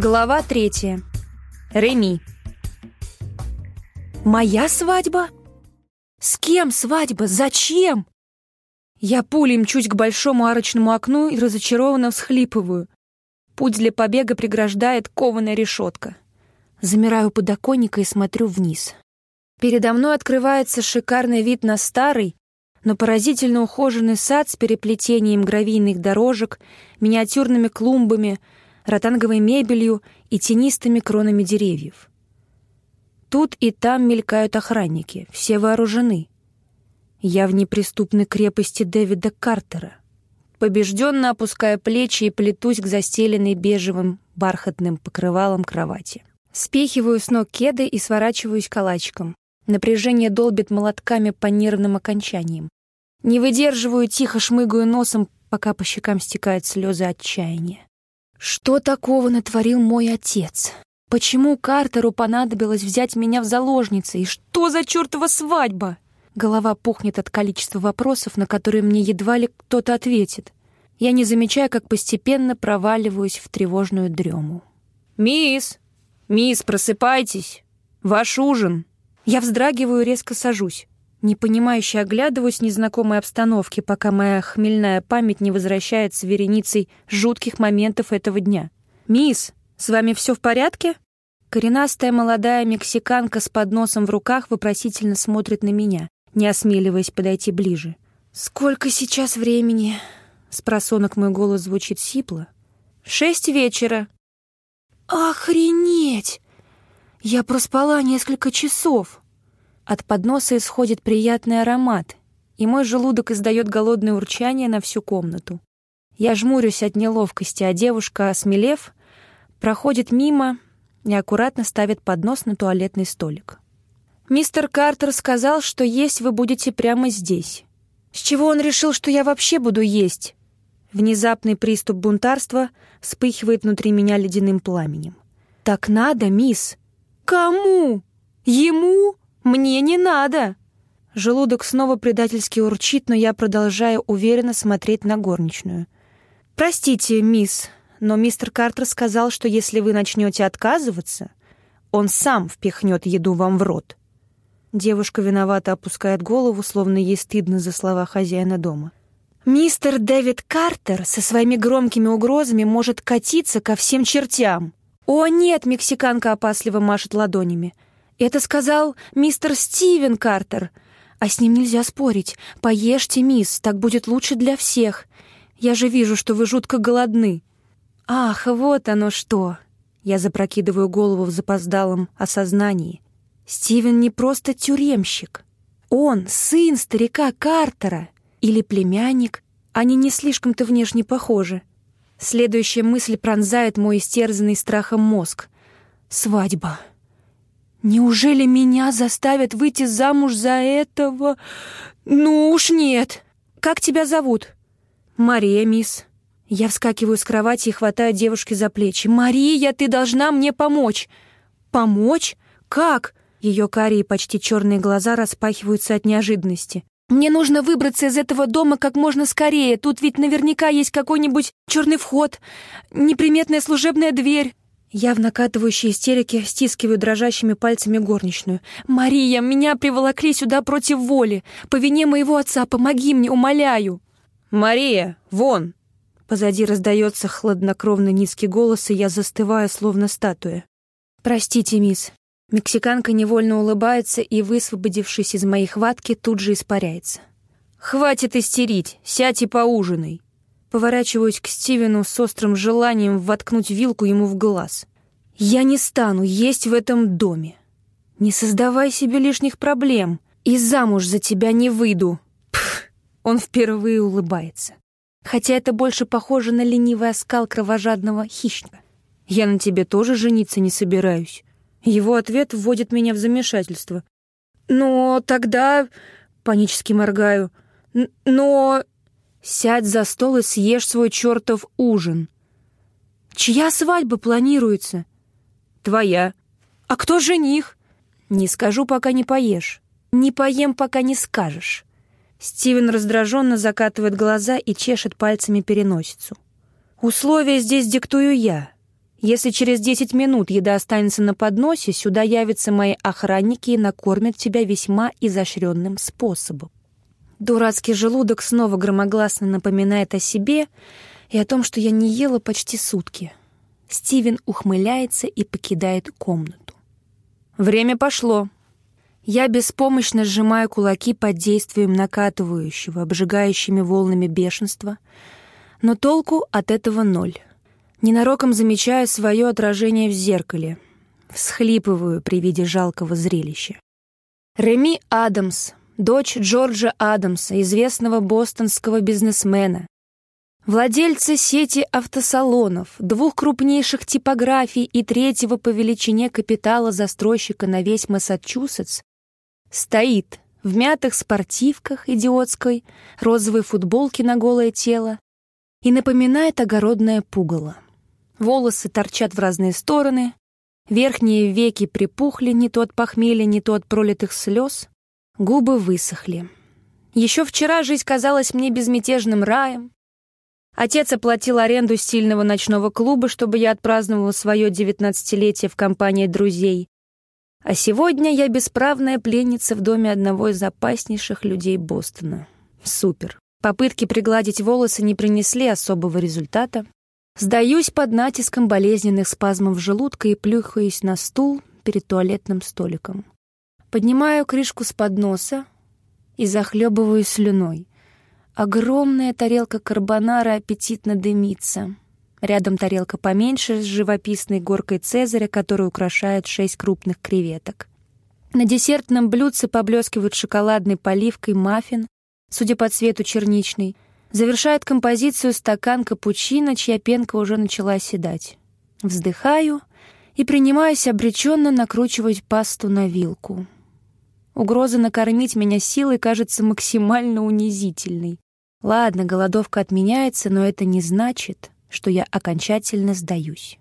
Глава третья. Реми. Моя свадьба? С кем свадьба? Зачем? Я пулей мчусь к большому арочному окну и разочарованно всхлипываю. Путь для побега преграждает кованая решетка. Замираю подоконника и смотрю вниз. Передо мной открывается шикарный вид на старый, но поразительно ухоженный сад с переплетением гравийных дорожек, миниатюрными клумбами, ротанговой мебелью и тенистыми кронами деревьев. Тут и там мелькают охранники, все вооружены. Я в неприступной крепости Дэвида Картера. Побежденно опуская плечи и плетусь к застеленной бежевым бархатным покрывалом кровати. Спихиваю с ног кеды и сворачиваюсь калачиком. Напряжение долбит молотками по нервным окончаниям. Не выдерживаю, тихо шмыгаю носом, пока по щекам стекают слезы отчаяния. Что такого натворил мой отец? Почему Картеру понадобилось взять меня в заложницы? И что за чертова свадьба? Голова пухнет от количества вопросов, на которые мне едва ли кто-то ответит. Я не замечаю, как постепенно проваливаюсь в тревожную дрему. «Мисс! Мисс, просыпайтесь! Ваш ужин!» Я вздрагиваю резко сажусь. Непонимающе оглядываюсь в незнакомой обстановке, пока моя хмельная память не возвращается вереницей жутких моментов этого дня. «Мисс, с вами все в порядке?» Коренастая молодая мексиканка с подносом в руках вопросительно смотрит на меня, не осмеливаясь подойти ближе. «Сколько сейчас времени?» С просонок мой голос звучит сипло. «Шесть вечера». «Охренеть! Я проспала несколько часов!» От подноса исходит приятный аромат, и мой желудок издает голодное урчание на всю комнату. Я жмурюсь от неловкости, а девушка, осмелев, проходит мимо и аккуратно ставит поднос на туалетный столик. «Мистер Картер сказал, что есть вы будете прямо здесь. С чего он решил, что я вообще буду есть?» Внезапный приступ бунтарства вспыхивает внутри меня ледяным пламенем. «Так надо, мисс!» «Кому? Ему?» «Мне не надо!» Желудок снова предательски урчит, но я продолжаю уверенно смотреть на горничную. «Простите, мисс, но мистер Картер сказал, что если вы начнете отказываться, он сам впихнет еду вам в рот». Девушка виновато опускает голову, словно ей стыдно за слова хозяина дома. «Мистер Дэвид Картер со своими громкими угрозами может катиться ко всем чертям». «О, нет!» — мексиканка опасливо машет ладонями. «Это сказал мистер Стивен Картер. А с ним нельзя спорить. Поешьте, мисс, так будет лучше для всех. Я же вижу, что вы жутко голодны». «Ах, вот оно что!» Я запрокидываю голову в запоздалом осознании. Стивен не просто тюремщик. Он сын старика Картера или племянник. Они не слишком-то внешне похожи. Следующая мысль пронзает мой истерзанный страхом мозг. «Свадьба». Неужели меня заставят выйти замуж за этого? Ну уж нет. Как тебя зовут? Мария, мисс. Я вскакиваю с кровати и хватаю девушки за плечи. Мария, ты должна мне помочь. Помочь? Как? Ее карие почти черные глаза распахиваются от неожиданности. Мне нужно выбраться из этого дома как можно скорее. Тут ведь наверняка есть какой-нибудь черный вход, неприметная служебная дверь. Я в накатывающей истерике стискиваю дрожащими пальцами горничную. «Мария, меня приволокли сюда против воли. По вине моего отца помоги мне, умоляю!» «Мария, вон!» Позади раздается хладнокровно низкий голос, и я застываю, словно статуя. «Простите, мисс». Мексиканка невольно улыбается и, высвободившись из моей хватки, тут же испаряется. «Хватит истерить, сядь и поужинай!» Поворачиваюсь к Стивену с острым желанием воткнуть вилку ему в глаз. «Я не стану есть в этом доме. Не создавай себе лишних проблем, и замуж за тебя не выйду». Пф, он впервые улыбается. Хотя это больше похоже на ленивый оскал кровожадного хищника. «Я на тебе тоже жениться не собираюсь». Его ответ вводит меня в замешательство. «Но тогда...» — панически моргаю. «Но...» Сядь за стол и съешь свой чертов ужин. Чья свадьба планируется? Твоя. А кто жених? Не скажу, пока не поешь. Не поем, пока не скажешь. Стивен раздраженно закатывает глаза и чешет пальцами переносицу. Условия здесь диктую я. Если через десять минут еда останется на подносе, сюда явятся мои охранники и накормят тебя весьма изощренным способом. Дурацкий желудок снова громогласно напоминает о себе и о том, что я не ела почти сутки. Стивен ухмыляется и покидает комнату. Время пошло. Я беспомощно сжимаю кулаки под действием накатывающего, обжигающими волнами бешенства, но толку от этого ноль. Ненароком замечаю свое отражение в зеркале. Всхлипываю при виде жалкого зрелища. Реми Адамс, дочь Джорджа Адамса, известного бостонского бизнесмена, владельца сети автосалонов, двух крупнейших типографий и третьего по величине капитала застройщика на весь Массачусетс, стоит в мятых спортивках идиотской, розовой футболке на голое тело и напоминает огородное пугало. Волосы торчат в разные стороны, верхние веки припухли не то от похмелья, не то от пролитых слез, Губы высохли. Еще вчера жизнь казалась мне безмятежным раем. Отец оплатил аренду стильного ночного клуба, чтобы я отпраздновала свое девятнадцатилетие в компании друзей. А сегодня я бесправная пленница в доме одного из опаснейших людей Бостона. Супер. Попытки пригладить волосы не принесли особого результата. Сдаюсь под натиском болезненных спазмов желудка и плюхаюсь на стул перед туалетным столиком. Поднимаю крышку с подноса и захлебываю слюной. Огромная тарелка карбонара аппетитно дымится. Рядом тарелка поменьше с живописной горкой цезаря, которую украшает шесть крупных креветок. На десертном блюдце поблескивает шоколадной поливкой маффин, судя по цвету черничный. Завершает композицию стакан капучино, чья пенка уже начала оседать. Вздыхаю и принимаюсь обреченно накручивать пасту на вилку. Угроза накормить меня силой кажется максимально унизительной. Ладно, голодовка отменяется, но это не значит, что я окончательно сдаюсь.